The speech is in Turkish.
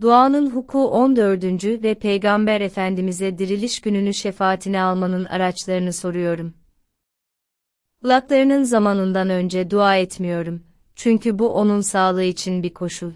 Duanın huku 14. ve Peygamber Efendimiz'e diriliş gününü şefaatine almanın araçlarını soruyorum. Kulaklarının zamanından önce dua etmiyorum, çünkü bu onun sağlığı için bir koşul.